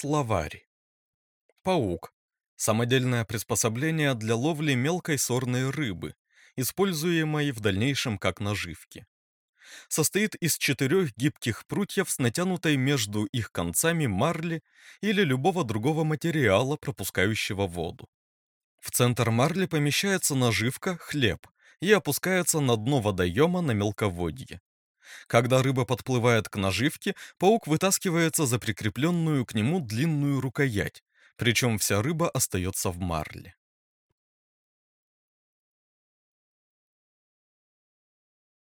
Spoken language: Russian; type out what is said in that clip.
Словарь. Паук. Самодельное приспособление для ловли мелкой сорной рыбы, используемой в дальнейшем как наживки. Состоит из четырех гибких прутьев с натянутой между их концами марли или любого другого материала, пропускающего воду. В центр марли помещается наживка, хлеб, и опускается на дно водоема на мелководье. Когда рыба подплывает к наживке, паук вытаскивается за прикрепленную к нему длинную рукоять, причем вся рыба остается в марле.